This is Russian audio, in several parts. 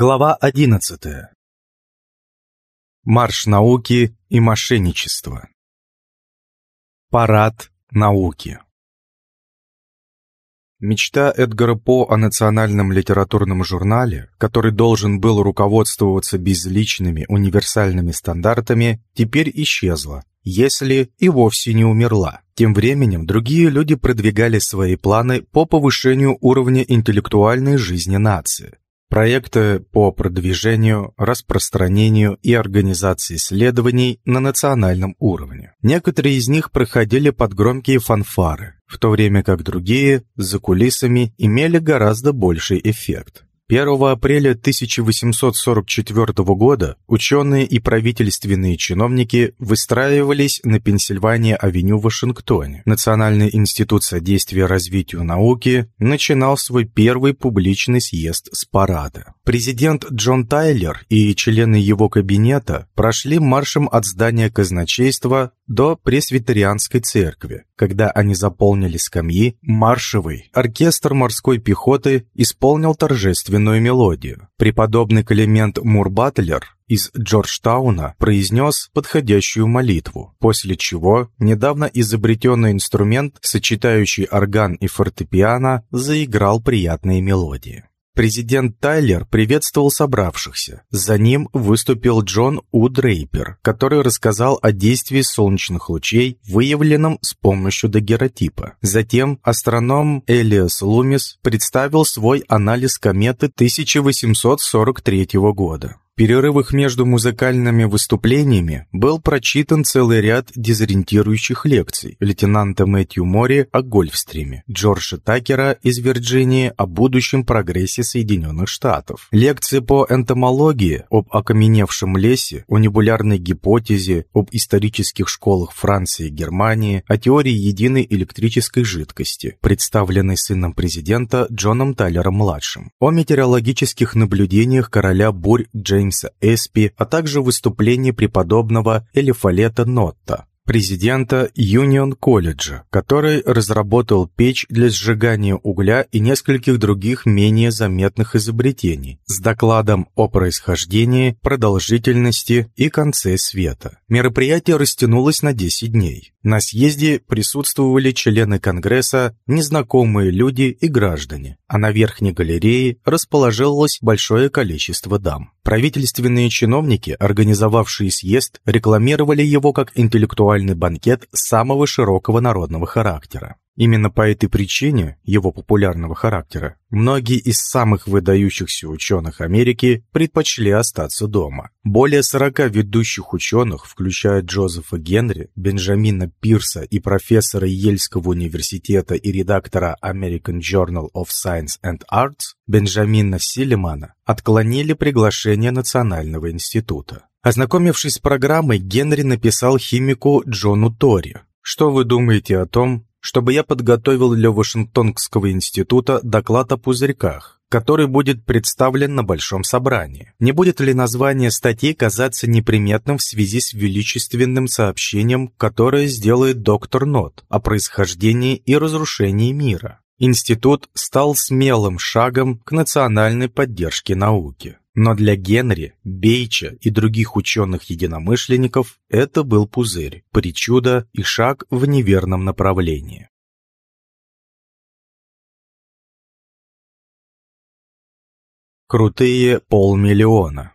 Глава 11. Марш науки и мошенничество. Парад науки. Мечта Эдгара По о национальном литературном журнале, который должен был руководствоваться безличными универсальными стандартами, теперь исчезла, если и вовсе не умерла. Тем временем другие люди продвигали свои планы по повышению уровня интеллектуальной жизни нации. Проекты по продвижению, распространению и организации исследований на национальном уровне. Некоторые из них проходили под громкие фанфары, в то время как другие, за кулисами, имели гораздо больший эффект. 1 апреля 1844 года ученые и правительственные чиновники выстраивались на Пенсильвания-авеню в Вашингтоне. Национальный институт содействия развитию науки начинал свой первый публичный съезд с парада. Президент Джон Тайлер и члены его кабинета прошли маршем от здания казначейства до Пресвитерианской церкви. Когда они заполнили скамьи, маршевый оркестр морской пехоты исполнил торжественную мелодию. Преподобный Клемент Мурбатлер из Джорджтауна произнес подходящую молитву, после чего недавно изобретенный инструмент, сочетающий орган и фортепиано, заиграл приятные мелодии. Президент Тайлер приветствовал собравшихся. За ним выступил Джон У. Дрейпер, который рассказал о действии солнечных лучей, выявленном с помощью дагеротипа. Затем астроном Элиас Лумис представил свой анализ кометы 1843 года перерывах между музыкальными выступлениями был прочитан целый ряд дезориентирующих лекций лейтенанта Мэтью Мори о Гольфстриме, Джорджа Такера из Вирджинии о будущем прогрессе Соединенных Штатов, лекции по энтомологии об окаменевшем лесе, о небулярной гипотезе, об исторических школах Франции и Германии, о теории единой электрической жидкости, представленной сыном президента Джоном Тайлером-младшим, о метеорологических наблюдениях короля бурь Джеймса Джеймса Эспи, а также выступление преподобного Элифалета Нотта, президента Юнион колледжа, который разработал печь для сжигания угля и нескольких других менее заметных изобретений с докладом о происхождении, продолжительности и конце света. Мероприятие растянулось на 10 дней. На съезде присутствовали члены Конгресса, незнакомые люди и граждане, а на верхней галерее расположилось большое количество дам. Правительственные чиновники, организовавшие съезд, рекламировали его как интеллектуальный банкет самого широкого народного характера. Именно по этой причине, его популярного характера, многие из самых выдающихся ученых Америки предпочли остаться дома. Более 40 ведущих ученых, включая Джозефа Генри, Бенджамина Пирса и профессора Ельского университета и редактора American Journal of Science and Arts Бенджамина Силимана, отклонили приглашение Национального института. Ознакомившись с программой, Генри написал химику Джону Тори. «Что вы думаете о том, чтобы я подготовил для Вашингтонского института доклад о пузырьках, который будет представлен на большом собрании. Не будет ли название статьи казаться неприметным в связи с величественным сообщением, которое сделает доктор Нот о происхождении и разрушении мира? Институт стал смелым шагом к национальной поддержке науки. Но для Генри, Бейча и других ученых-единомышленников это был пузырь, причуда и шаг в неверном направлении. Крутые полмиллиона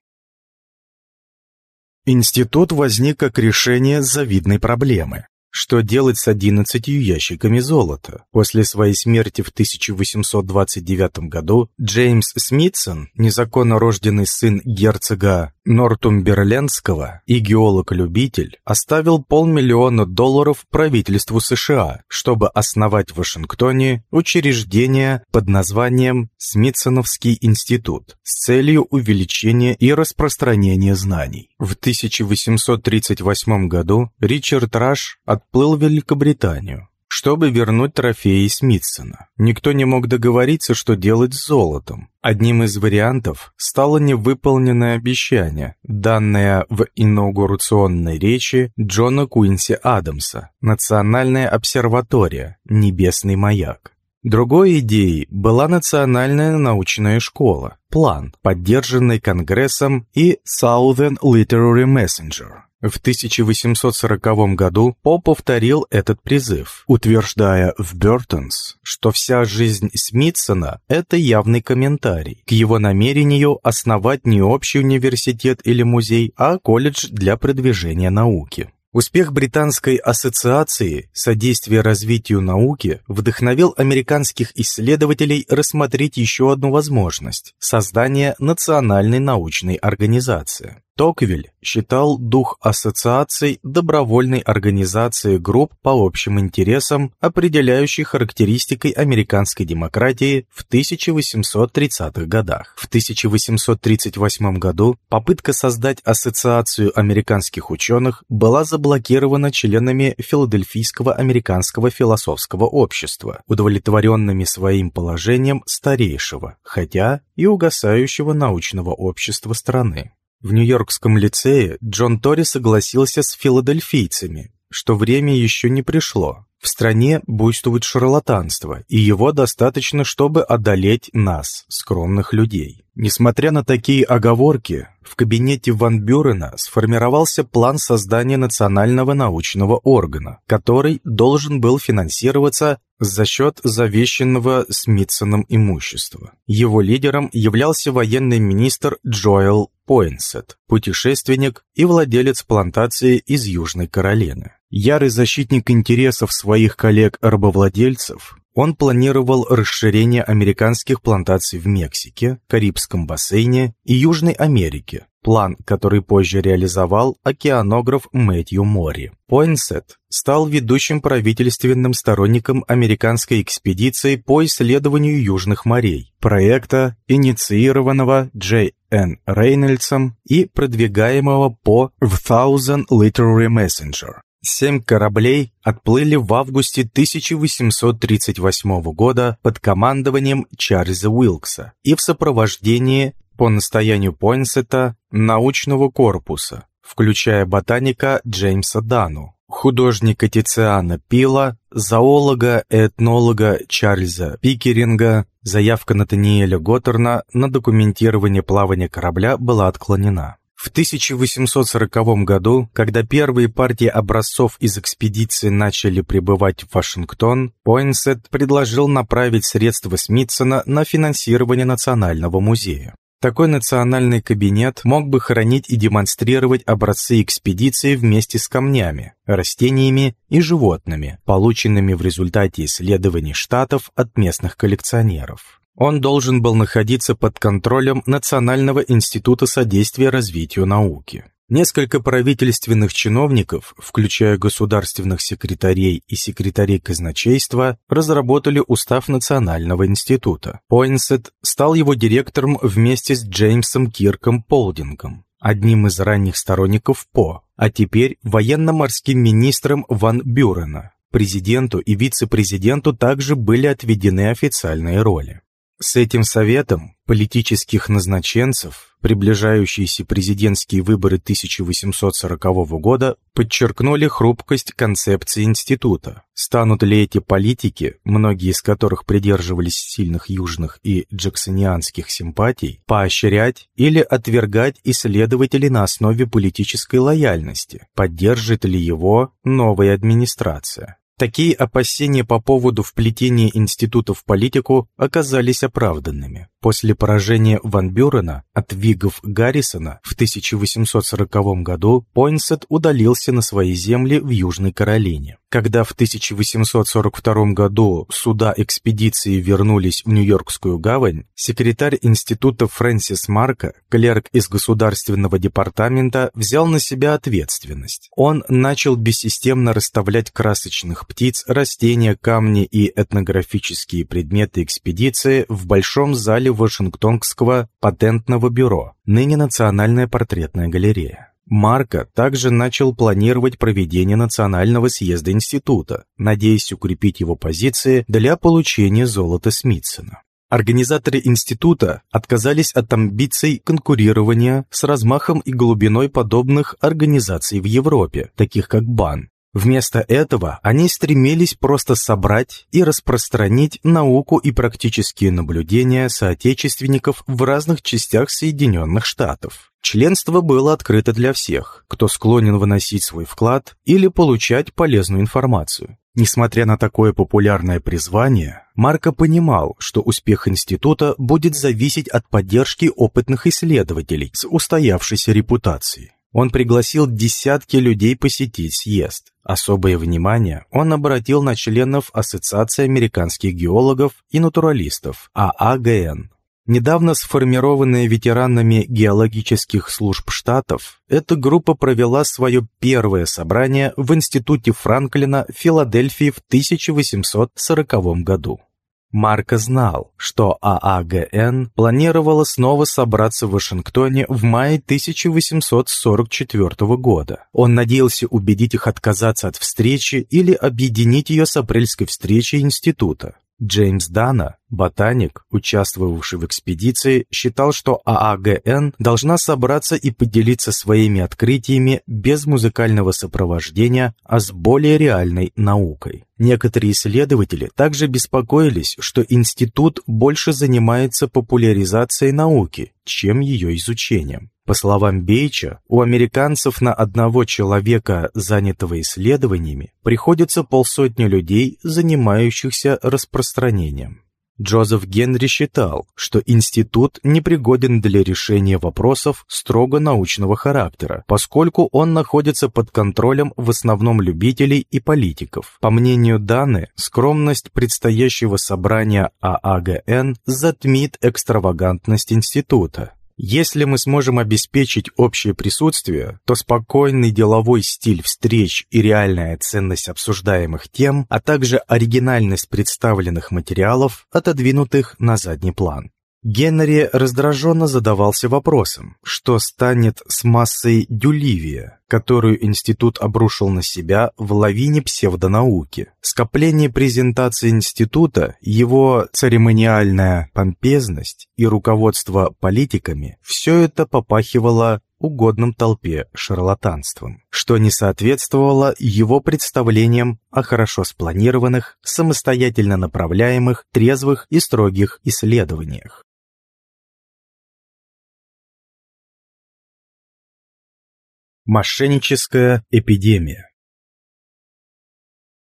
Институт возник как решение завидной проблемы. Что делать с одиннадцатью ящиками золота? После своей смерти в 1829 году Джеймс Смитсон, незаконно рожденный сын герцога Нортумберлендского и геолог-любитель, оставил полмиллиона долларов правительству США, чтобы основать в Вашингтоне учреждение под названием Смитсоновский институт с целью увеличения и распространения знаний. В 1838 году Ричард Раш от отплыл в Великобританию, чтобы вернуть трофеи Смитсона. Никто не мог договориться, что делать с золотом. Одним из вариантов стало невыполненное обещание, данное в инаугурационной речи Джона Куинси Адамса «Национальная обсерватория. Небесный маяк». Другой идеей была Национальная научная школа, план, поддержанный Конгрессом и Southern Literary Messenger. В 1840 году По повторил этот призыв, утверждая в Бертонс, что вся жизнь Смитсона – это явный комментарий к его намерению основать не общий университет или музей, а колледж для продвижения науки. Успех Британской ассоциации содействия развитию науки вдохновил американских исследователей рассмотреть еще одну возможность – создание национальной научной организации. Токвиль считал дух ассоциаций добровольной организации групп по общим интересам, определяющей характеристикой американской демократии в 1830-х годах. В 1838 году попытка создать ассоциацию американских ученых была заблокирована членами Филадельфийского американского философского общества, удовлетворенными своим положением старейшего, хотя и угасающего научного общества страны. В Нью-Йоркском лицее Джон Тори согласился с филадельфийцами, что время еще не пришло. В стране буйствует шарлатанство, и его достаточно, чтобы одолеть нас, скромных людей. Несмотря на такие оговорки, в кабинете Ван Бюрена сформировался план создания национального научного органа, который должен был финансироваться за счет завещанного Смитсоном имущества. Его лидером являлся военный министр Джоэл Пойнсет, путешественник и владелец плантации из Южной Каролины. Ярый защитник интересов своих коллег-рабовладельцев, он планировал расширение американских плантаций в Мексике, Карибском бассейне и Южной Америке, план, который позже реализовал океанограф Мэтью Мори. Пойнсет стал ведущим правительственным сторонником американской экспедиции по исследованию Южных морей, проекта, инициированного Джей Н. Рейнольдсом и продвигаемого по в Thousand Literary Messenger. Семь кораблей отплыли в августе 1838 года под командованием Чарльза Уилкса и в сопровождении по настоянию Пойнсета научного корпуса, включая ботаника Джеймса Дану, художника Тициана Пила, зоолога и этнолога Чарльза Пикеринга, заявка Натаниэля Готтерна на документирование плавания корабля была отклонена. В 1840 году, когда первые партии образцов из экспедиции начали прибывать в Вашингтон, Пойнсет предложил направить средства Смитсона на финансирование Национального музея. Такой национальный кабинет мог бы хранить и демонстрировать образцы экспедиции вместе с камнями, растениями и животными, полученными в результате исследований штатов от местных коллекционеров. Он должен был находиться под контролем Национального института содействия развитию науки. Несколько правительственных чиновников, включая государственных секретарей и секретарей казначейства, разработали устав Национального института. Пойнсет стал его директором вместе с Джеймсом Кирком Полдингом, одним из ранних сторонников По, а теперь военно-морским министром Ван Бюрена. Президенту и вице-президенту также были отведены официальные роли. С этим советом политических назначенцев приближающиеся президентские выборы 1840 года подчеркнули хрупкость концепции института. Станут ли эти политики, многие из которых придерживались сильных южных и джексонианских симпатий, поощрять или отвергать исследователей на основе политической лояльности? Поддержит ли его новая администрация? Такие опасения по поводу вплетения института в политику оказались оправданными. После поражения Ван Бюрена от вигов Гаррисона в 1840 году Пойнсет удалился на свои земли в Южной Каролине. Когда в 1842 году суда экспедиции вернулись в Нью-Йоркскую гавань, секретарь института Фрэнсис Марка, клерк из Государственного департамента, взял на себя ответственность. Он начал бессистемно расставлять красочных птиц, растения, камни и этнографические предметы экспедиции в большом зале Вашингтонского патентного бюро, ныне Национальная портретная галерея. Марко также начал планировать проведение Национального съезда института, надеясь укрепить его позиции для получения золота Смитсона. Организаторы института отказались от амбиций конкурирования с размахом и глубиной подобных организаций в Европе, таких как БАН, Вместо этого они стремились просто собрать и распространить науку и практические наблюдения соотечественников в разных частях Соединенных Штатов. Членство было открыто для всех, кто склонен выносить свой вклад или получать полезную информацию. Несмотря на такое популярное призвание, Марко понимал, что успех института будет зависеть от поддержки опытных исследователей с устоявшейся репутацией. Он пригласил десятки людей посетить съезд. Особое внимание он обратил на членов Ассоциации американских геологов и натуралистов, ААГН. Недавно сформированная ветеранами геологических служб штатов, эта группа провела свое первое собрание в Институте Франклина в Филадельфии в 1840 году. Марко знал, что ААГН планировала снова собраться в Вашингтоне в мае 1844 года. Он надеялся убедить их отказаться от встречи или объединить ее с апрельской встречей института. Джеймс Дана, ботаник, участвовавший в экспедиции, считал, что ААГН должна собраться и поделиться своими открытиями без музыкального сопровождения, а с более реальной наукой. Некоторые исследователи также беспокоились, что институт больше занимается популяризацией науки, чем ее изучением. По словам Бейча, у американцев на одного человека, занятого исследованиями, приходится полсотни людей, занимающихся распространением. Джозеф Генри считал, что институт непригоден для решения вопросов строго научного характера, поскольку он находится под контролем в основном любителей и политиков. По мнению Даны, скромность предстоящего собрания ААГН затмит экстравагантность института. Если мы сможем обеспечить общее присутствие, то спокойный деловой стиль встреч и реальная ценность обсуждаемых тем, а также оригинальность представленных материалов отодвинутых на задний план. Генри раздраженно задавался вопросом, что станет с массой дюливия, которую институт обрушил на себя в лавине псевдонауки. Скопление презентации института, его церемониальная помпезность и руководство политиками – все это попахивало угодном толпе шарлатанством, что не соответствовало его представлениям о хорошо спланированных, самостоятельно направляемых, трезвых и строгих исследованиях. Мошенническая эпидемия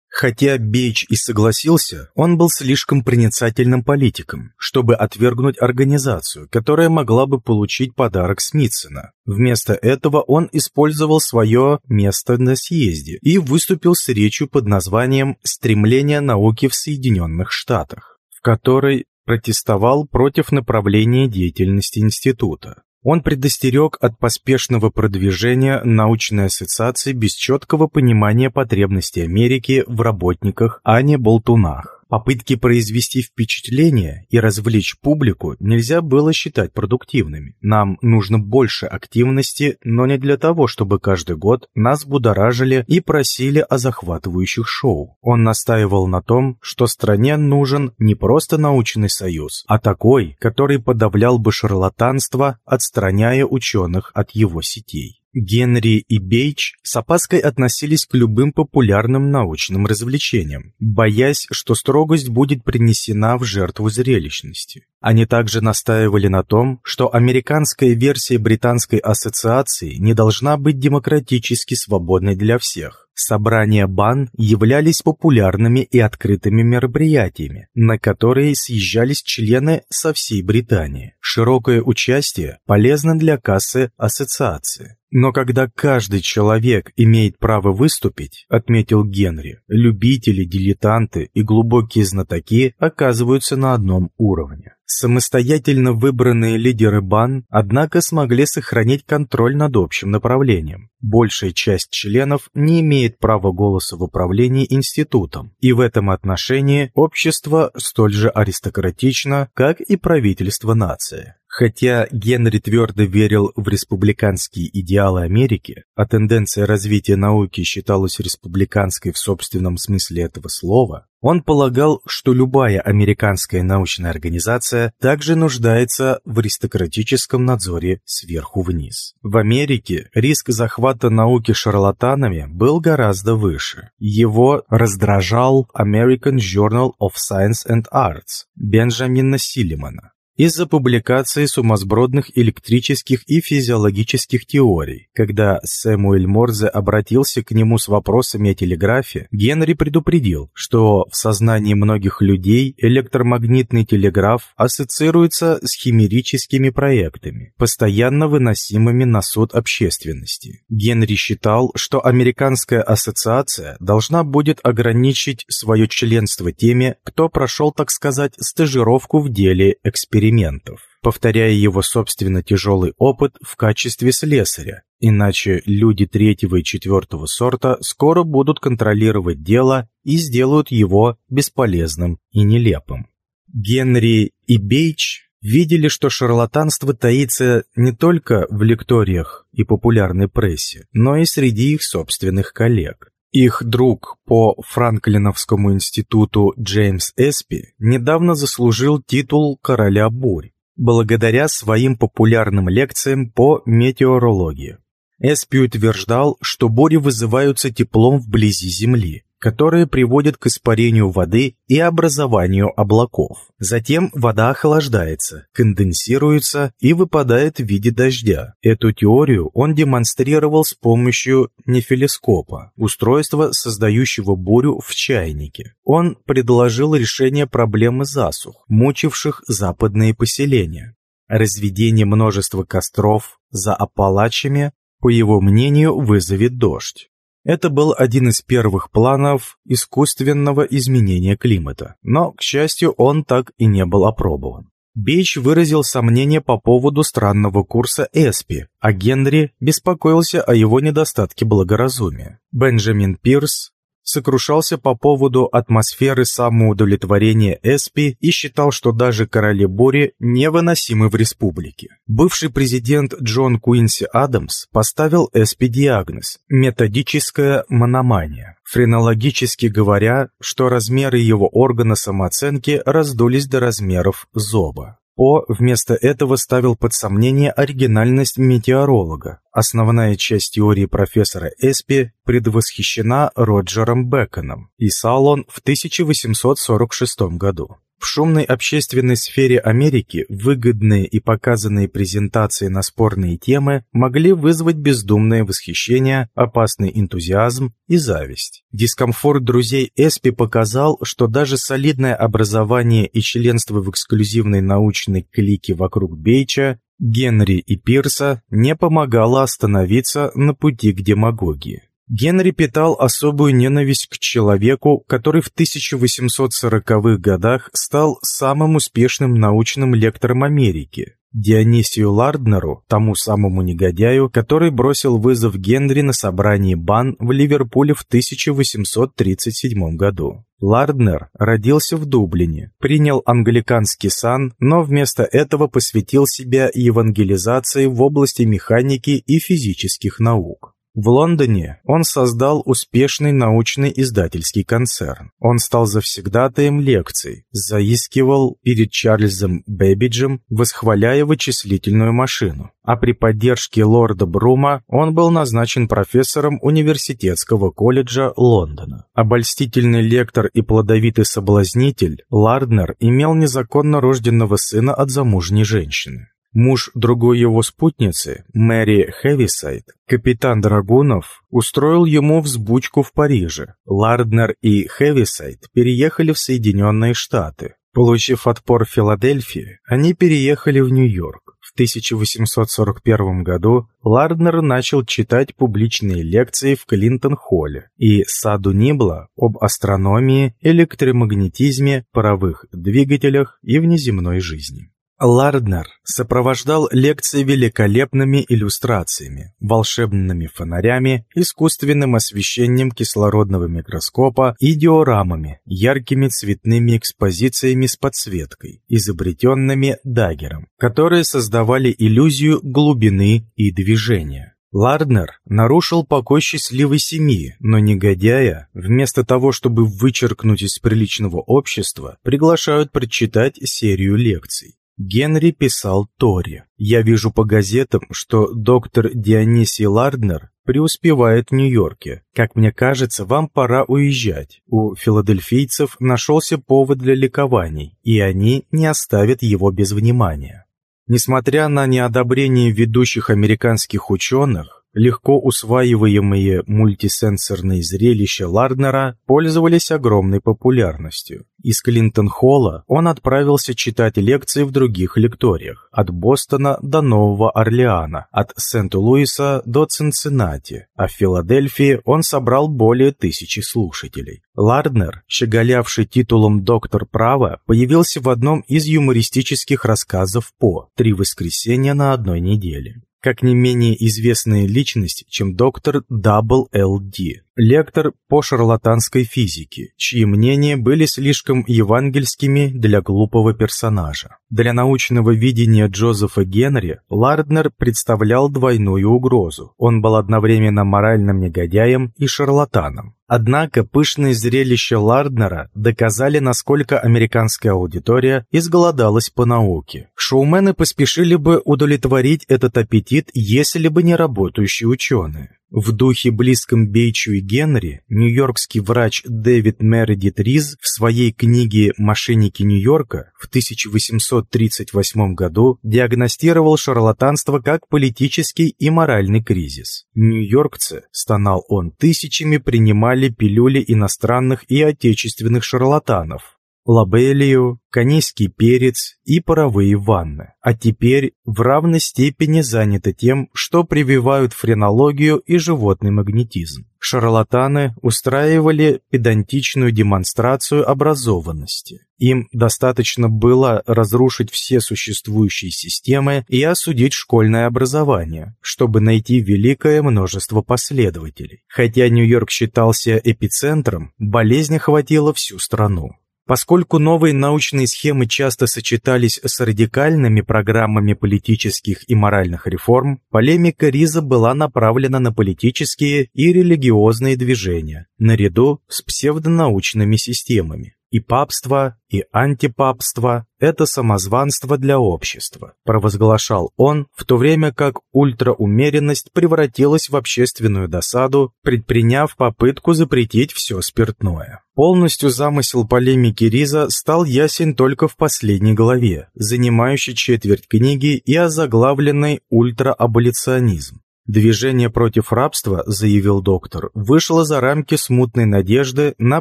Хотя Бейч и согласился, он был слишком проницательным политиком, чтобы отвергнуть организацию, которая могла бы получить подарок Смитсона. Вместо этого он использовал свое место на съезде и выступил с речью под названием «Стремление науки в Соединенных Штатах», в которой протестовал против направления деятельности института. Он предостерег от поспешного продвижения научной ассоциации без четкого понимания потребностей Америки в работниках, а не болтунах. Попытки произвести впечатление и развлечь публику нельзя было считать продуктивными. Нам нужно больше активности, но не для того, чтобы каждый год нас будоражили и просили о захватывающих шоу. Он настаивал на том, что стране нужен не просто научный союз, а такой, который подавлял бы шарлатанство, отстраняя ученых от его сетей. Генри и Бейч с опаской относились к любым популярным научным развлечениям, боясь, что строгость будет принесена в жертву зрелищности. Они также настаивали на том, что американская версия Британской ассоциации не должна быть демократически свободной для всех. Собрания БАН являлись популярными и открытыми мероприятиями, на которые съезжались члены со всей Британии. Широкое участие полезно для кассы ассоциации. Но когда каждый человек имеет право выступить, отметил Генри, любители, дилетанты и глубокие знатоки оказываются на одном уровне. Самостоятельно выбранные лидеры БАН, однако, смогли сохранить контроль над общим направлением. Большая часть членов не имеет права голоса в управлении институтом, и в этом отношении общество столь же аристократично, как и правительство нации. Хотя Генри твердо верил в республиканские идеалы Америки, а тенденция развития науки считалась республиканской в собственном смысле этого слова, он полагал, что любая американская научная организация также нуждается в аристократическом надзоре сверху вниз. В Америке риск захвата науки шарлатанами был гораздо выше. Его раздражал American Journal of Science and Arts Бенджамина Силимана из-за публикации сумасбродных электрических и физиологических теорий. Когда Сэмуэль Морзе обратился к нему с вопросами о телеграфе, Генри предупредил, что в сознании многих людей электромагнитный телеграф ассоциируется с химерическими проектами, постоянно выносимыми на суд общественности. Генри считал, что Американская ассоциация должна будет ограничить свое членство теми, кто прошел, так сказать, стажировку в деле эксперимента экспериментов, повторяя его собственно тяжелый опыт в качестве слесаря, иначе люди третьего и четвертого сорта скоро будут контролировать дело и сделают его бесполезным и нелепым. Генри и Бейч видели, что шарлатанство таится не только в лекториях и популярной прессе, но и среди их собственных коллег. Их друг по Франклиновскому институту Джеймс Эспи недавно заслужил титул «Короля бурь» благодаря своим популярным лекциям по метеорологии. Эспи утверждал, что бури вызываются теплом вблизи Земли, которые приводят к испарению воды и образованию облаков. Затем вода охлаждается, конденсируется и выпадает в виде дождя. Эту теорию он демонстрировал с помощью нефилескопа, устройства, создающего бурю в чайнике. Он предложил решение проблемы засух, мучивших западные поселения. Разведение множества костров за Апалачами, по его мнению, вызовет дождь. Это был один из первых планов искусственного изменения климата, но, к счастью, он так и не был опробован. Бейч выразил сомнения по поводу странного курса Эспи, а Генри беспокоился о его недостатке благоразумия. Бенджамин Пирс сокрушался по поводу атмосферы самоудовлетворения Эспи и считал, что даже короли бури невыносимы в республике. Бывший президент Джон Куинси Адамс поставил Эспи диагноз – методическая мономания. Френологически говоря, что размеры его органа самооценки раздулись до размеров зоба. О вместо этого ставил под сомнение оригинальность метеоролога. Основная часть теории профессора Эспи предвосхищена Роджером Беконом, писал он в 1846 году. В шумной общественной сфере Америки выгодные и показанные презентации на спорные темы могли вызвать бездумное восхищение, опасный энтузиазм и зависть. Дискомфорт друзей Эспи показал, что даже солидное образование и членство в эксклюзивной научной клике вокруг Бейча Генри и Пирса не помогало остановиться на пути к демагогии. Генри питал особую ненависть к человеку, который в 1840-х годах стал самым успешным научным лектором Америки, Дионисию Ларднеру, тому самому негодяю, который бросил вызов Генри на собрании БАН в Ливерпуле в 1837 году. Ларднер родился в Дублине, принял англиканский сан, но вместо этого посвятил себя евангелизации в области механики и физических наук. В Лондоне он создал успешный научный издательский концерн. Он стал завсегдатаем лекций, заискивал перед Чарльзом Бэбиджем, восхваляя вычислительную машину. А при поддержке лорда Брума он был назначен профессором университетского колледжа Лондона. Обольстительный лектор и плодовитый соблазнитель, Ларднер имел незаконно рожденного сына от замужней женщины. Муж другой его спутницы, Мэри Хэвисайд, капитан Драгунов, устроил ему взбучку в Париже. Ларднер и Хэвисайд переехали в Соединенные Штаты. Получив отпор в Филадельфии, они переехали в Нью-Йорк. В 1841 году Ларднер начал читать публичные лекции в Клинтон-холле и Саду Нибла об астрономии, электромагнетизме, паровых двигателях и внеземной жизни. Ларднер сопровождал лекции великолепными иллюстрациями, волшебными фонарями, искусственным освещением кислородного микроскопа и диорамами, яркими цветными экспозициями с подсветкой, изобретенными Даггером, которые создавали иллюзию глубины и движения. Ларднер нарушил покой счастливой семьи, но негодяя, вместо того, чтобы вычеркнуть из приличного общества, приглашают прочитать серию лекций. Генри писал Тори. «Я вижу по газетам, что доктор Дионисий Ларднер преуспевает в Нью-Йорке. Как мне кажется, вам пора уезжать. У филадельфийцев нашелся повод для ликований, и они не оставят его без внимания». Несмотря на неодобрение ведущих американских ученых, легко усваиваемые мультисенсорные зрелища Ларднера пользовались огромной популярностью. Из Клинтон-Холла он отправился читать лекции в других лекториях, от Бостона до Нового Орлеана, от Сент-Луиса до Цинциннати, а в Филадельфии он собрал более тысячи слушателей. Ларднер, щеголявший титулом доктор права, появился в одном из юмористических рассказов По «Три воскресенья на одной неделе» как не менее известная личность, чем доктор Дабл Л. Ди, лектор по шарлатанской физике, чьи мнения были слишком евангельскими для глупого персонажа. Для научного видения Джозефа Генри Ларднер представлял двойную угрозу. Он был одновременно моральным негодяем и шарлатаном. Однако пышные зрелища Ларднера доказали, насколько американская аудитория изголодалась по науке. Шоумены поспешили бы удовлетворить этот аппетит, если бы не работающие ученые. В духе близком Бейчу и Генри, нью-йоркский врач Дэвид Мередит Риз в своей книге «Мошенники Нью-Йорка» в 1838 году диагностировал шарлатанство как политический и моральный кризис. Нью-йоркцы, стонал он, тысячами принимали пилюли иностранных и отечественных шарлатанов, лабелию, канийский перец и паровые ванны, а теперь в равной степени заняты тем, что прививают френологию и животный магнетизм. Шарлатаны устраивали педантичную демонстрацию образованности. Им достаточно было разрушить все существующие системы и осудить школьное образование, чтобы найти великое множество последователей. Хотя Нью-Йорк считался эпицентром, болезнь охватила всю страну. Поскольку новые научные схемы часто сочетались с радикальными программами политических и моральных реформ, полемика Риза была направлена на политические и религиозные движения, наряду с псевдонаучными системами. И папство, и антипапство – это самозванство для общества, провозглашал он, в то время как ультраумеренность превратилась в общественную досаду, предприняв попытку запретить все спиртное. Полностью замысел полемики Риза стал ясен только в последней главе, занимающей четверть книги и озаглавленной «Ультрааболиционизм». Движение против рабства, заявил доктор, вышло за рамки смутной надежды на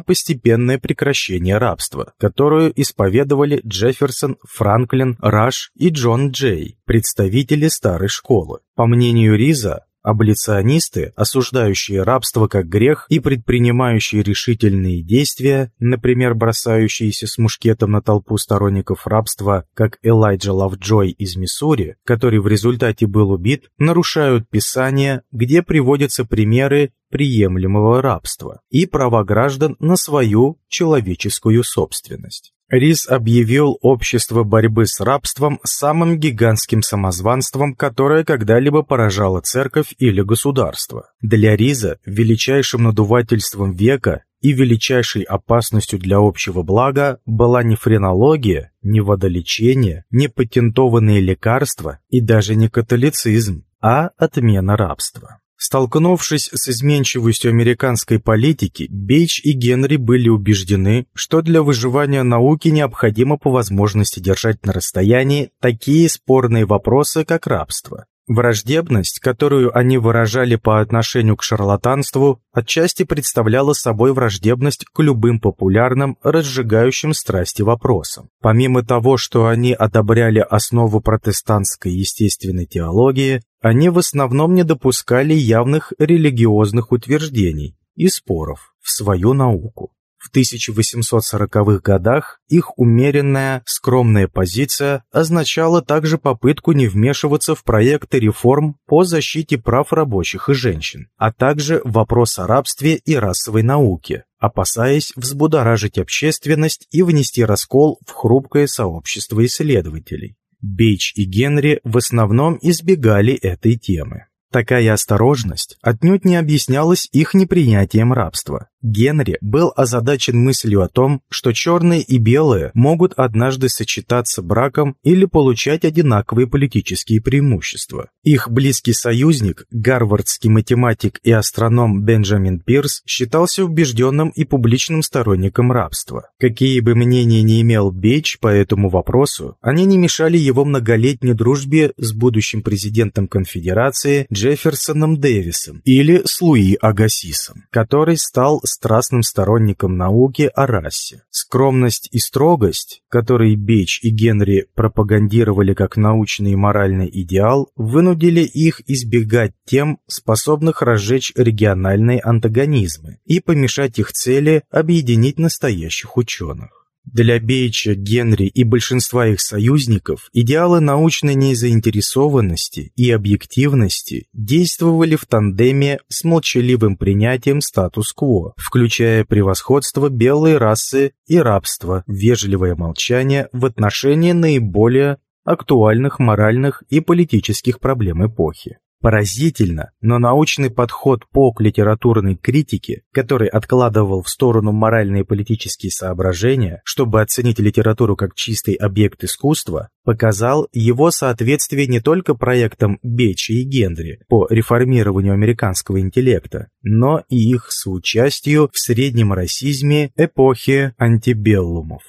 постепенное прекращение рабства, которую исповедовали Джефферсон, Франклин, Раш и Джон Джей, представители старой школы. По мнению Риза, Аболиционисты, осуждающие рабство как грех и предпринимающие решительные действия, например, бросающиеся с мушкетом на толпу сторонников рабства, как Элайджа Лавджой из Миссури, который в результате был убит, нарушают Писание, где приводятся примеры приемлемого рабства и права граждан на свою человеческую собственность. Рис объявил общество борьбы с рабством самым гигантским самозванством, которое когда-либо поражало церковь или государство. Для Риза величайшим надувательством века и величайшей опасностью для общего блага была не френология, не водолечение, не патентованные лекарства и даже не католицизм, а отмена рабства. Столкнувшись с изменчивостью американской политики, Бейч и Генри были убеждены, что для выживания науки необходимо по возможности держать на расстоянии такие спорные вопросы, как рабство. Враждебность, которую они выражали по отношению к шарлатанству, отчасти представляла собой враждебность к любым популярным, разжигающим страсти вопросам. Помимо того, что они одобряли основу протестантской естественной теологии, они в основном не допускали явных религиозных утверждений и споров в свою науку. В 1840-х годах их умеренная, скромная позиция означала также попытку не вмешиваться в проекты реформ по защите прав рабочих и женщин, а также вопрос о рабстве и расовой науке, опасаясь взбудоражить общественность и внести раскол в хрупкое сообщество исследователей. Бейч и Генри в основном избегали этой темы. Такая осторожность отнюдь не объяснялась их непринятием рабства. Генри был озадачен мыслью о том, что черные и белые могут однажды сочетаться браком или получать одинаковые политические преимущества. Их близкий союзник, гарвардский математик и астроном Бенджамин Пирс, считался убежденным и публичным сторонником рабства. Какие бы мнения не имел Бейч по этому вопросу, они не мешали его многолетней дружбе с будущим президентом конфедерации Джефферсоном Дэвисом или с Луи Агасисом, который стал страстным сторонником науки о расе. Скромность и строгость, которые Бейч и Генри пропагандировали как научный и моральный идеал, вынудили их избегать тем, способных разжечь региональные антагонизмы и помешать их цели объединить настоящих ученых. Для Бейча, Генри и большинства их союзников идеалы научной незаинтересованности и объективности действовали в тандеме с молчаливым принятием статус-кво, включая превосходство белой расы и рабство, вежливое молчание в отношении наиболее актуальных моральных и политических проблем эпохи. Поразительно, но научный подход по к литературной критике, который откладывал в сторону моральные и политические соображения, чтобы оценить литературу как чистый объект искусства, показал его соответствие не только проектам Бечи и Генри по реформированию американского интеллекта, но и их соучастию в среднем расизме эпохи антибеллумов.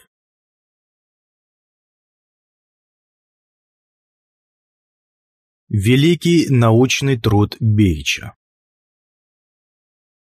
Великий научный труд Бейча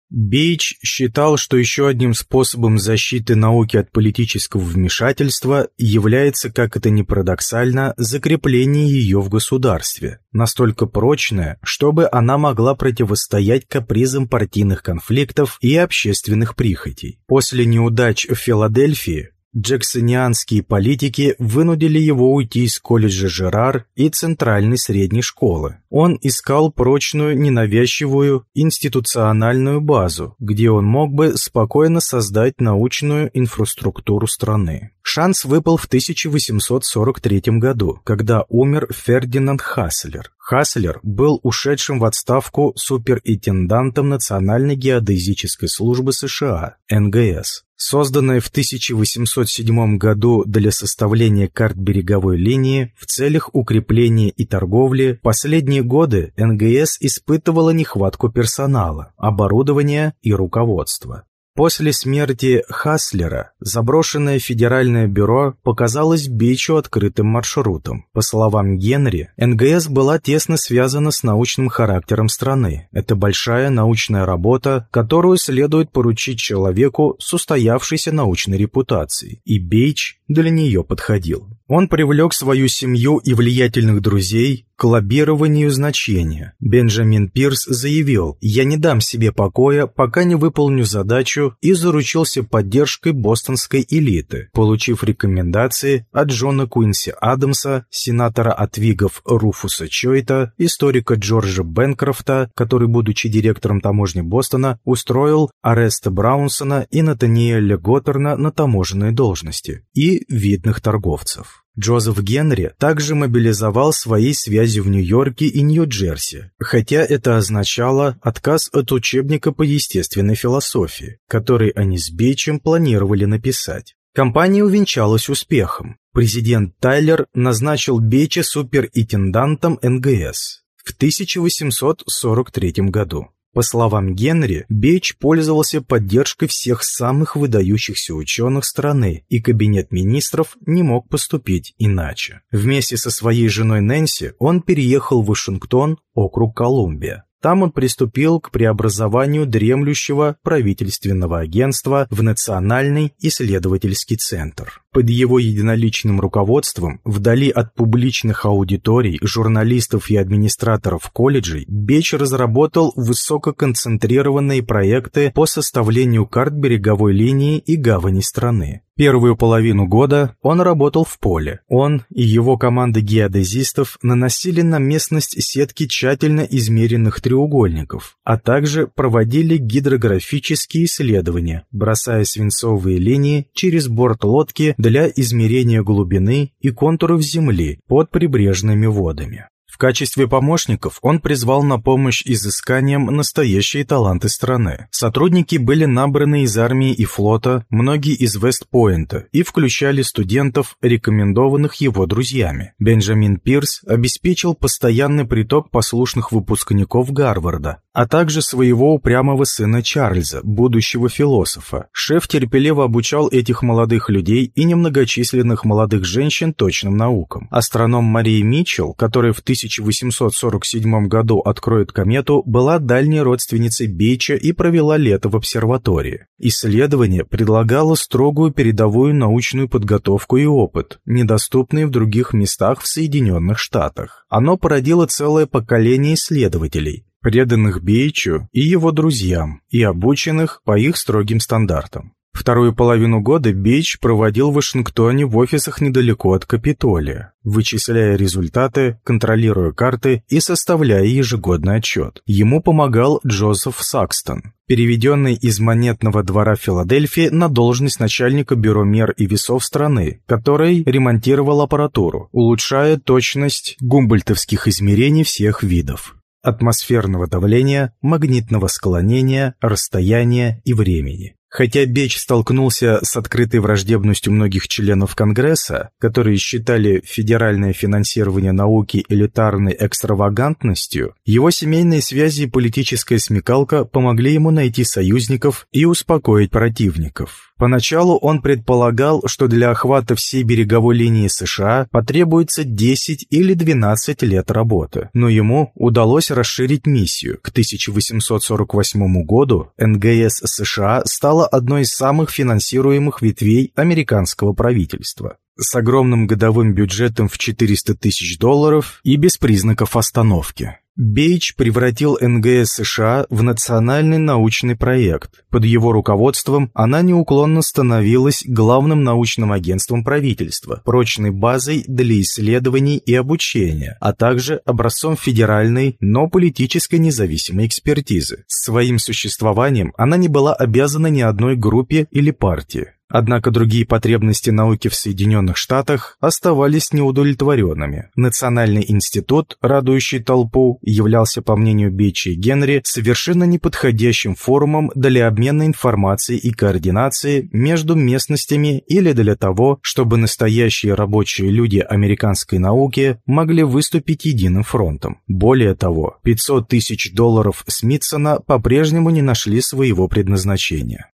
Бейч считал, что еще одним способом защиты науки от политического вмешательства является, как это ни парадоксально, закрепление ее в государстве, настолько прочное, чтобы она могла противостоять капризам партийных конфликтов и общественных прихотей. После неудач в Филадельфии Джексонианские политики вынудили его уйти из колледжа Жерар и Центральной средней школы. Он искал прочную, ненавязчивую институциональную базу, где он мог бы спокойно создать научную инфраструктуру страны. Шанс выпал в 1843 году, когда умер Фердинанд Хасселер. Хасселер был ушедшим в отставку суперинтендантом Национальной геодезической службы США, НГС. Созданная в 1807 году для составления карт береговой линии в целях укрепления и торговли, последние годы НГС испытывала нехватку персонала, оборудования и руководства. После смерти Хаслера заброшенное федеральное бюро показалось Бичу открытым маршрутом. По словам Генри, НГС была тесно связана с научным характером страны. Это большая научная работа, которую следует поручить человеку с устоявшейся научной репутацией, и Бейч для нее подходил. Он привлек свою семью и влиятельных друзей к лоббированию значения. Бенджамин Пирс заявил, «Я не дам себе покоя, пока не выполню задачу и заручился поддержкой бостонской элиты, получив рекомендации от Джона Куинси Адамса, сенатора от Вигов Руфуса Чойта, историка Джорджа Бенкрофта, который, будучи директором таможни Бостона, устроил Ареста Браунсона и Натаниэля Готтерна на таможенные должности, и видных торговцев. Джозеф Генри также мобилизовал свои связи в Нью-Йорке и Нью-Джерси, хотя это означало отказ от учебника по естественной философии, который они с Бичем планировали написать. Компания увенчалась успехом. Президент Тайлер назначил Бича суперинтендантом НГС в 1843 году. По словам Генри, Бейч пользовался поддержкой всех самых выдающихся ученых страны, и кабинет министров не мог поступить иначе. Вместе со своей женой Нэнси он переехал в Вашингтон, округ Колумбия. Там он приступил к преобразованию дремлющего правительственного агентства в Национальный исследовательский центр. Под его единоличным руководством, вдали от публичных аудиторий, журналистов и администраторов колледжей, Беч разработал высококонцентрированные проекты по составлению карт береговой линии и гавани страны. Первую половину года он работал в поле. Он и его команда геодезистов наносили на местность сетки тщательно измеренных треугольников, а также проводили гидрографические исследования, бросая свинцовые линии через борт лодки для измерения глубины и контуров Земли под прибрежными водами. В качестве помощников он призвал на помощь изысканиям настоящие таланты страны. Сотрудники были набраны из армии и флота, многие из Вестпойнта, и включали студентов, рекомендованных его друзьями. Бенджамин Пирс обеспечил постоянный приток послушных выпускников Гарварда, а также своего упрямого сына Чарльза, будущего философа. Шеф терпеливо обучал этих молодых людей и немногочисленных молодых женщин точным наукам. Астроном Мария Митчелл, который в 1847 году откроет комету, была дальней родственницей Бейча и провела лето в обсерватории. Исследование предлагало строгую передовую научную подготовку и опыт, недоступные в других местах в Соединенных Штатах. Оно породило целое поколение исследователей, преданных Бейчу и его друзьям и обученных по их строгим стандартам. Вторую половину года Бейч проводил в Вашингтоне в офисах недалеко от Капитолия, вычисляя результаты, контролируя карты и составляя ежегодный отчет. Ему помогал Джозеф Сакстон, переведенный из монетного двора Филадельфии на должность начальника бюро мер и весов страны, который ремонтировал аппаратуру, улучшая точность гумбольтовских измерений всех видов атмосферного давления, магнитного склонения, расстояния и времени. Хотя Беч столкнулся с открытой враждебностью многих членов Конгресса, которые считали федеральное финансирование науки элитарной экстравагантностью, его семейные связи и политическая смекалка помогли ему найти союзников и успокоить противников. Поначалу он предполагал, что для охвата всей береговой линии США потребуется 10 или 12 лет работы, но ему удалось расширить миссию. К 1848 году НГС США стала одной из самых финансируемых ветвей американского правительства с огромным годовым бюджетом в 400 тысяч долларов и без признаков остановки. Бейч превратил НГС США в национальный научный проект. Под его руководством она неуклонно становилась главным научным агентством правительства, прочной базой для исследований и обучения, а также образцом федеральной, но политической независимой экспертизы. Своим существованием она не была обязана ни одной группе или партии. Однако другие потребности науки в Соединенных Штатах оставались неудовлетворенными. Национальный институт, радующий толпу, являлся, по мнению Бичи и Генри, совершенно неподходящим форумом для обмена информацией и координации между местностями или для того, чтобы настоящие рабочие люди американской науки могли выступить единым фронтом. Более того, 500 тысяч долларов Смитсона по-прежнему не нашли своего предназначения.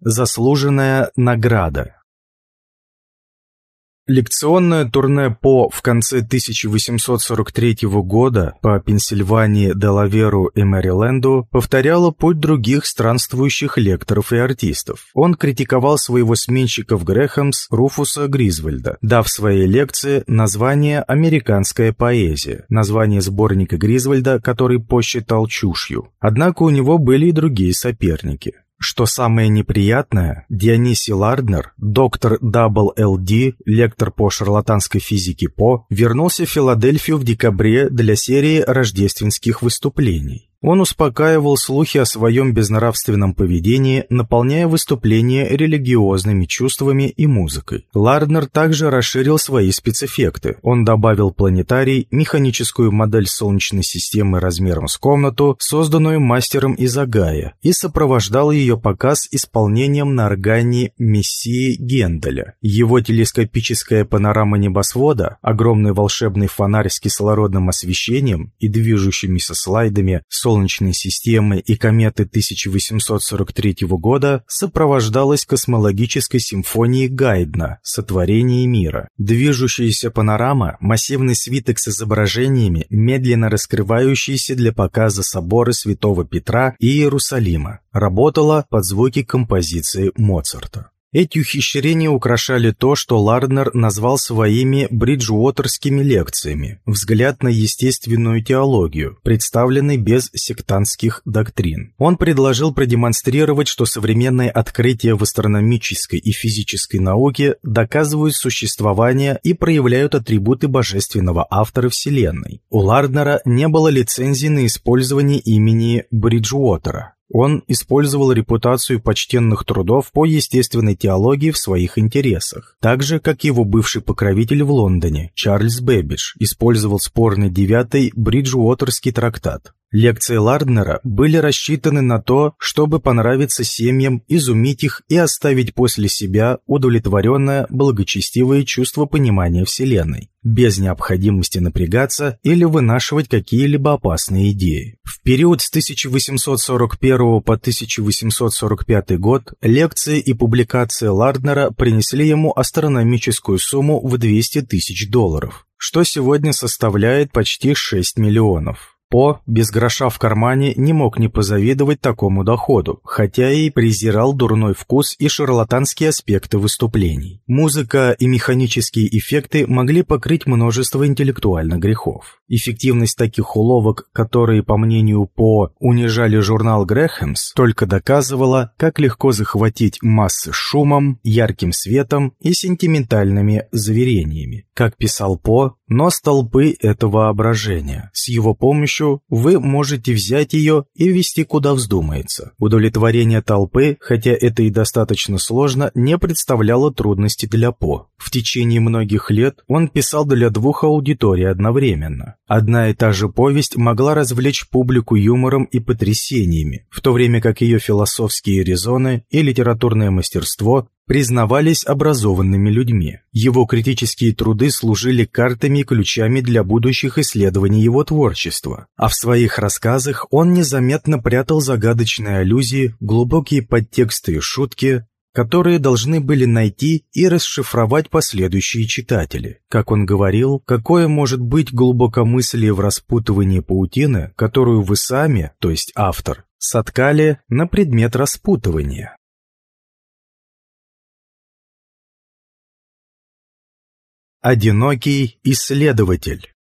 Заслуженная награда Лекционное турне по в конце 1843 года по Пенсильвании, Делаверу и Мэриленду повторяло путь других странствующих лекторов и артистов. Он критиковал своего сменщика в Грэхэмс Руфуса Гризвельда, дав своей лекции название «Американская поэзия», название сборника Гризвельда, который посчитал чушью. Однако у него были и другие соперники. Что самое неприятное, Дионисий Ларднер, доктор WLD, лектор по шарлатанской физике ПО, вернулся в Филадельфию в декабре для серии рождественских выступлений. Он успокаивал слухи о своем безнравственном поведении, наполняя выступления религиозными чувствами и музыкой. Ларднер также расширил свои спецэффекты. Он добавил планетарий, механическую модель Солнечной системы размером с комнату, созданную мастером из Агая, и сопровождал ее показ исполнением на органе Мессии Генделя. Его телескопическая панорама небосвода, огромный волшебный фонарь с кислородным освещением и движущимися слайдами Солнечной системы и кометы 1843 года сопровождалась космологической симфонией Гайдна «Сотворение мира». Движущаяся панорама, массивный свиток с изображениями, медленно раскрывающийся для показа собора Святого Петра и Иерусалима, работала под звуки композиции Моцарта. Эти ухищрения украшали то, что Ларднер назвал своими бриджуотерскими лекциями «Взгляд на естественную теологию», представленный без сектантских доктрин. Он предложил продемонстрировать, что современные открытия в астрономической и физической науке доказывают существование и проявляют атрибуты божественного автора Вселенной. У Ларднера не было лицензии на использование имени Бриджуотера. Он использовал репутацию почтенных трудов по естественной теологии в своих интересах, так же, как его бывший покровитель в Лондоне, Чарльз Бэббидж, использовал спорный девятый Бриджуотерский трактат. Лекции Ларднера были рассчитаны на то, чтобы понравиться семьям, изумить их и оставить после себя удовлетворенное, благочестивое чувство понимания Вселенной, без необходимости напрягаться или вынашивать какие-либо опасные идеи. В период с 1841 по 1845 год лекции и публикации Ларднера принесли ему астрономическую сумму в 200 тысяч долларов, что сегодня составляет почти 6 миллионов. По, без гроша в кармане, не мог не позавидовать такому доходу, хотя и презирал дурной вкус и шарлатанские аспекты выступлений. Музыка и механические эффекты могли покрыть множество интеллектуальных грехов. Эффективность таких уловок, которые, по мнению По, унижали журнал Грэхэмс, только доказывала, как легко захватить массы шумом, ярким светом и сентиментальными заверениями. Как писал По, но столпы это воображение. С его помощью вы можете взять ее и вести куда вздумается. Удовлетворение толпы, хотя это и достаточно сложно, не представляло трудности для По. В течение многих лет он писал для двух аудиторий одновременно. Одна и та же повесть могла развлечь публику юмором и потрясениями, в то время как ее философские резоны и литературное мастерство признавались образованными людьми. Его критические труды служили картами и ключами для будущих исследований его творчества, а в своих рассказах он незаметно прятал загадочные аллюзии, глубокие подтексты и шутки, которые должны были найти и расшифровать последующие читатели. Как он говорил, какое может быть глубокомыслие в распутывании паутины, которую вы сами, то есть автор, соткали на предмет распутывания. Одинокий исследователь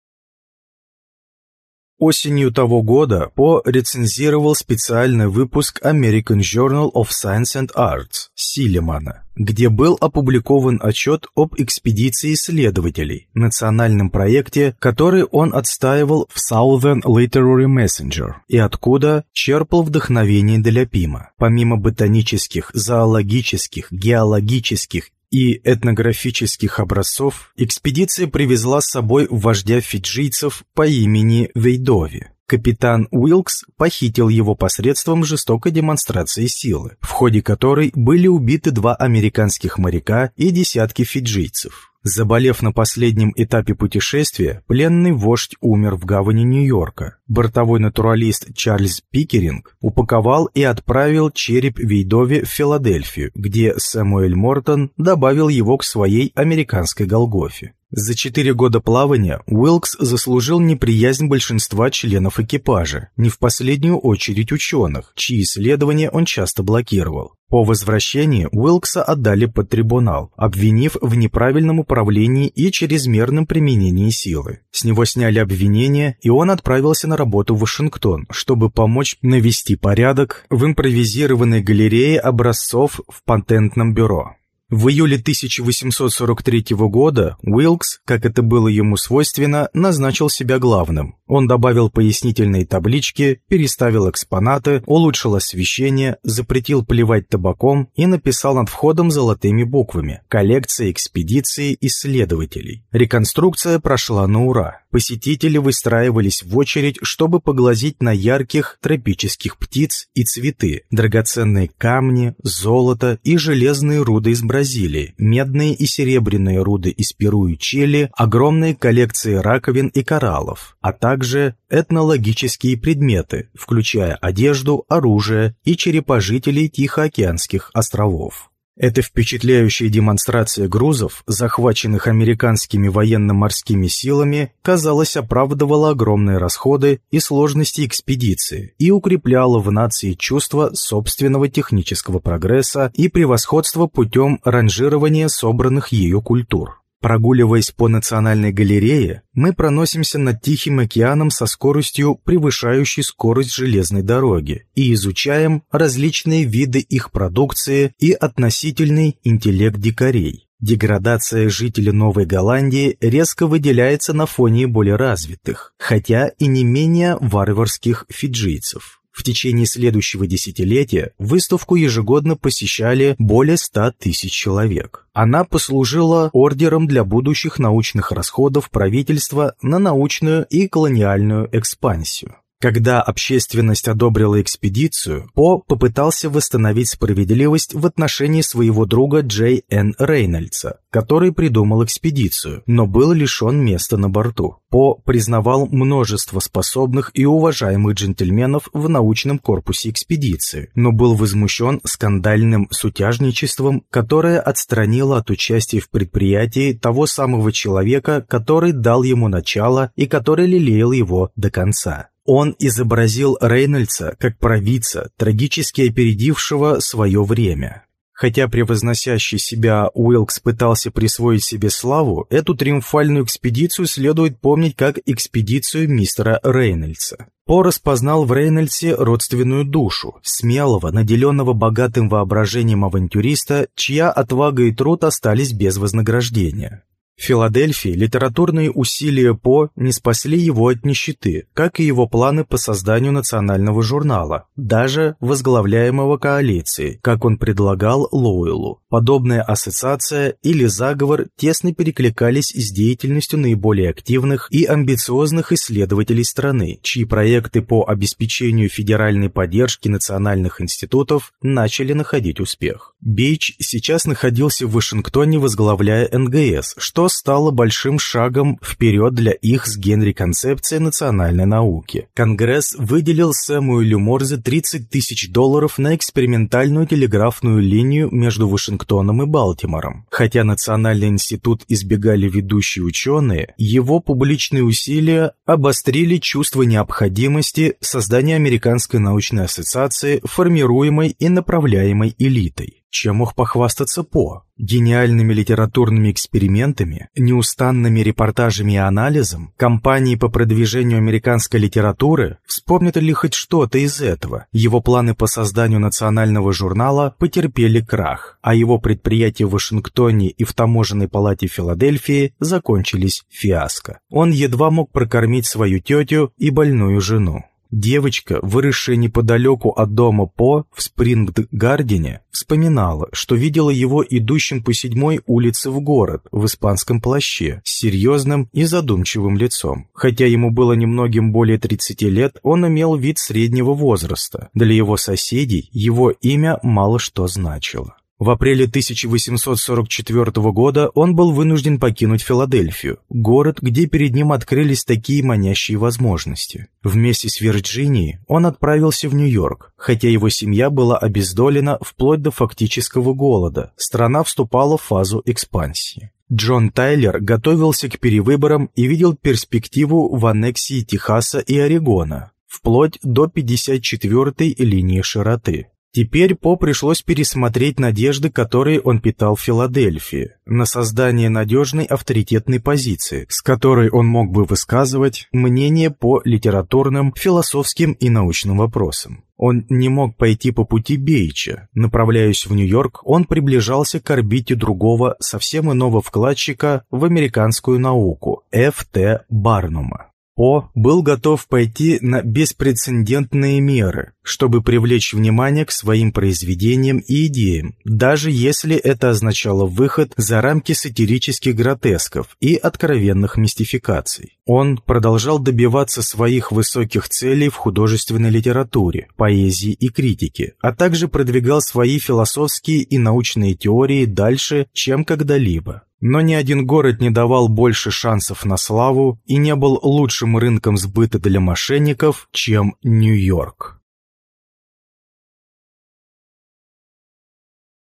Осенью того года По рецензировал специальный выпуск American Journal of Science and Arts Силемана, где был опубликован отчет об экспедиции исследователей, национальном проекте, который он отстаивал в Southern Literary Messenger, и откуда черпал вдохновение для Пима. Помимо ботанических, зоологических, геологических и этнографических образцов экспедиция привезла с собой вождя фиджийцев по имени Вейдови. Капитан Уилкс похитил его посредством жестокой демонстрации силы, в ходе которой были убиты два американских моряка и десятки фиджийцев. Заболев на последнем этапе путешествия, пленный вождь умер в гавани Нью-Йорка. Бортовой натуралист Чарльз Пикеринг упаковал и отправил череп Вейдове в Филадельфию, где Сэмуэль Мортон добавил его к своей американской Голгофе. За четыре года плавания Уилкс заслужил неприязнь большинства членов экипажа, не в последнюю очередь ученых, чьи исследования он часто блокировал. По возвращении Уилкса отдали под трибунал, обвинив в неправильном управлении и чрезмерном применении силы. С него сняли обвинения, и он отправился на работу в Вашингтон, чтобы помочь навести порядок в импровизированной галерее образцов в патентном бюро. В июле 1843 года Уилкс, как это было ему свойственно, назначил себя главным. Он добавил пояснительные таблички, переставил экспонаты, улучшил освещение, запретил плевать табаком и написал над входом золотыми буквами «Коллекция экспедиции исследователей». Реконструкция прошла на ура. Посетители выстраивались в очередь, чтобы поглазеть на ярких тропических птиц и цветы, драгоценные камни, золото и железные руды из Бразилии Бразилии, медные и серебряные руды из Перу и Чили, огромные коллекции раковин и кораллов, а также этнологические предметы, включая одежду, оружие и черепа жителей Тихоокеанских островов. Эта впечатляющая демонстрация грузов, захваченных американскими военно-морскими силами, казалось, оправдывала огромные расходы и сложности экспедиции и укрепляла в нации чувство собственного технического прогресса и превосходства путем ранжирования собранных ее культур. Прогуливаясь по Национальной галерее, мы проносимся над Тихим океаном со скоростью, превышающей скорость железной дороги, и изучаем различные виды их продукции и относительный интеллект дикарей. Деградация жителей Новой Голландии резко выделяется на фоне более развитых, хотя и не менее варварских фиджийцев. В течение следующего десятилетия выставку ежегодно посещали более 100 тысяч человек. Она послужила ордером для будущих научных расходов правительства на научную и колониальную экспансию. Когда общественность одобрила экспедицию, По попытался восстановить справедливость в отношении своего друга Джей Н. Рейнольдса, который придумал экспедицию, но был лишен места на борту. По признавал множество способных и уважаемых джентльменов в научном корпусе экспедиции, но был возмущен скандальным сутяжничеством, которое отстранило от участия в предприятии того самого человека, который дал ему начало и который лелеял его до конца. Он изобразил Рейнольдса как провидца, трагически опередившего свое время. Хотя превозносящий себя Уилкс пытался присвоить себе славу, эту триумфальную экспедицию следует помнить как экспедицию мистера Рейнольдса. По распознал в Рейнольдсе родственную душу, смелого, наделенного богатым воображением авантюриста, чья отвага и труд остались без вознаграждения. В Филадельфии литературные усилия По не спасли его от нищеты, как и его планы по созданию национального журнала, даже возглавляемого коалицией, как он предлагал Лоуэллу. Подобная ассоциация или заговор тесно перекликались с деятельностью наиболее активных и амбициозных исследователей страны, чьи проекты по обеспечению федеральной поддержки национальных институтов начали находить успех. Бейч сейчас находился в Вашингтоне, возглавляя НГС, что стало большим шагом вперед для их с Генри концепции национальной науки. Конгресс выделил Сэмуэлю Морзе 30 тысяч долларов на экспериментальную телеграфную линию между Вашингтоном и Балтимором. Хотя Национальный институт избегали ведущие ученые, его публичные усилия обострили чувство необходимости создания Американской научной ассоциации, формируемой и направляемой элитой. Чем мог похвастаться По? Гениальными литературными экспериментами, неустанными репортажами и анализом, кампанией по продвижению американской литературы? Вспомнит ли хоть что-то из этого? Его планы по созданию национального журнала потерпели крах, а его предприятия в Вашингтоне и в таможенной палате Филадельфии закончились фиаско. Он едва мог прокормить свою тетю и больную жену. Девочка, выросшая неподалеку от дома По в Спрингд-Гардене, вспоминала, что видела его идущим по седьмой улице в город в испанском плаще с серьезным и задумчивым лицом. Хотя ему было немногим более 30 лет, он имел вид среднего возраста. Для его соседей его имя мало что значило. В апреле 1844 года он был вынужден покинуть Филадельфию, город, где перед ним открылись такие манящие возможности. Вместе с Вирджинией он отправился в Нью-Йорк, хотя его семья была обездолена вплоть до фактического голода, страна вступала в фазу экспансии. Джон Тайлер готовился к перевыборам и видел перспективу в аннексии Техаса и Орегона, вплоть до 54-й линии широты. Теперь По пришлось пересмотреть надежды, которые он питал в Филадельфии, на создание надежной авторитетной позиции, с которой он мог бы высказывать мнение по литературным, философским и научным вопросам. Он не мог пойти по пути Бейча. Направляясь в Нью-Йорк, он приближался к орбите другого, совсем иного вкладчика в американскую науку – Ф.Т. Барнума. По был готов пойти на беспрецедентные меры, чтобы привлечь внимание к своим произведениям и идеям, даже если это означало выход за рамки сатирических гротесков и откровенных мистификаций. Он продолжал добиваться своих высоких целей в художественной литературе, поэзии и критике, а также продвигал свои философские и научные теории дальше, чем когда-либо. Но ни один город не давал больше шансов на славу и не был лучшим рынком сбыта для мошенников, чем Нью-Йорк.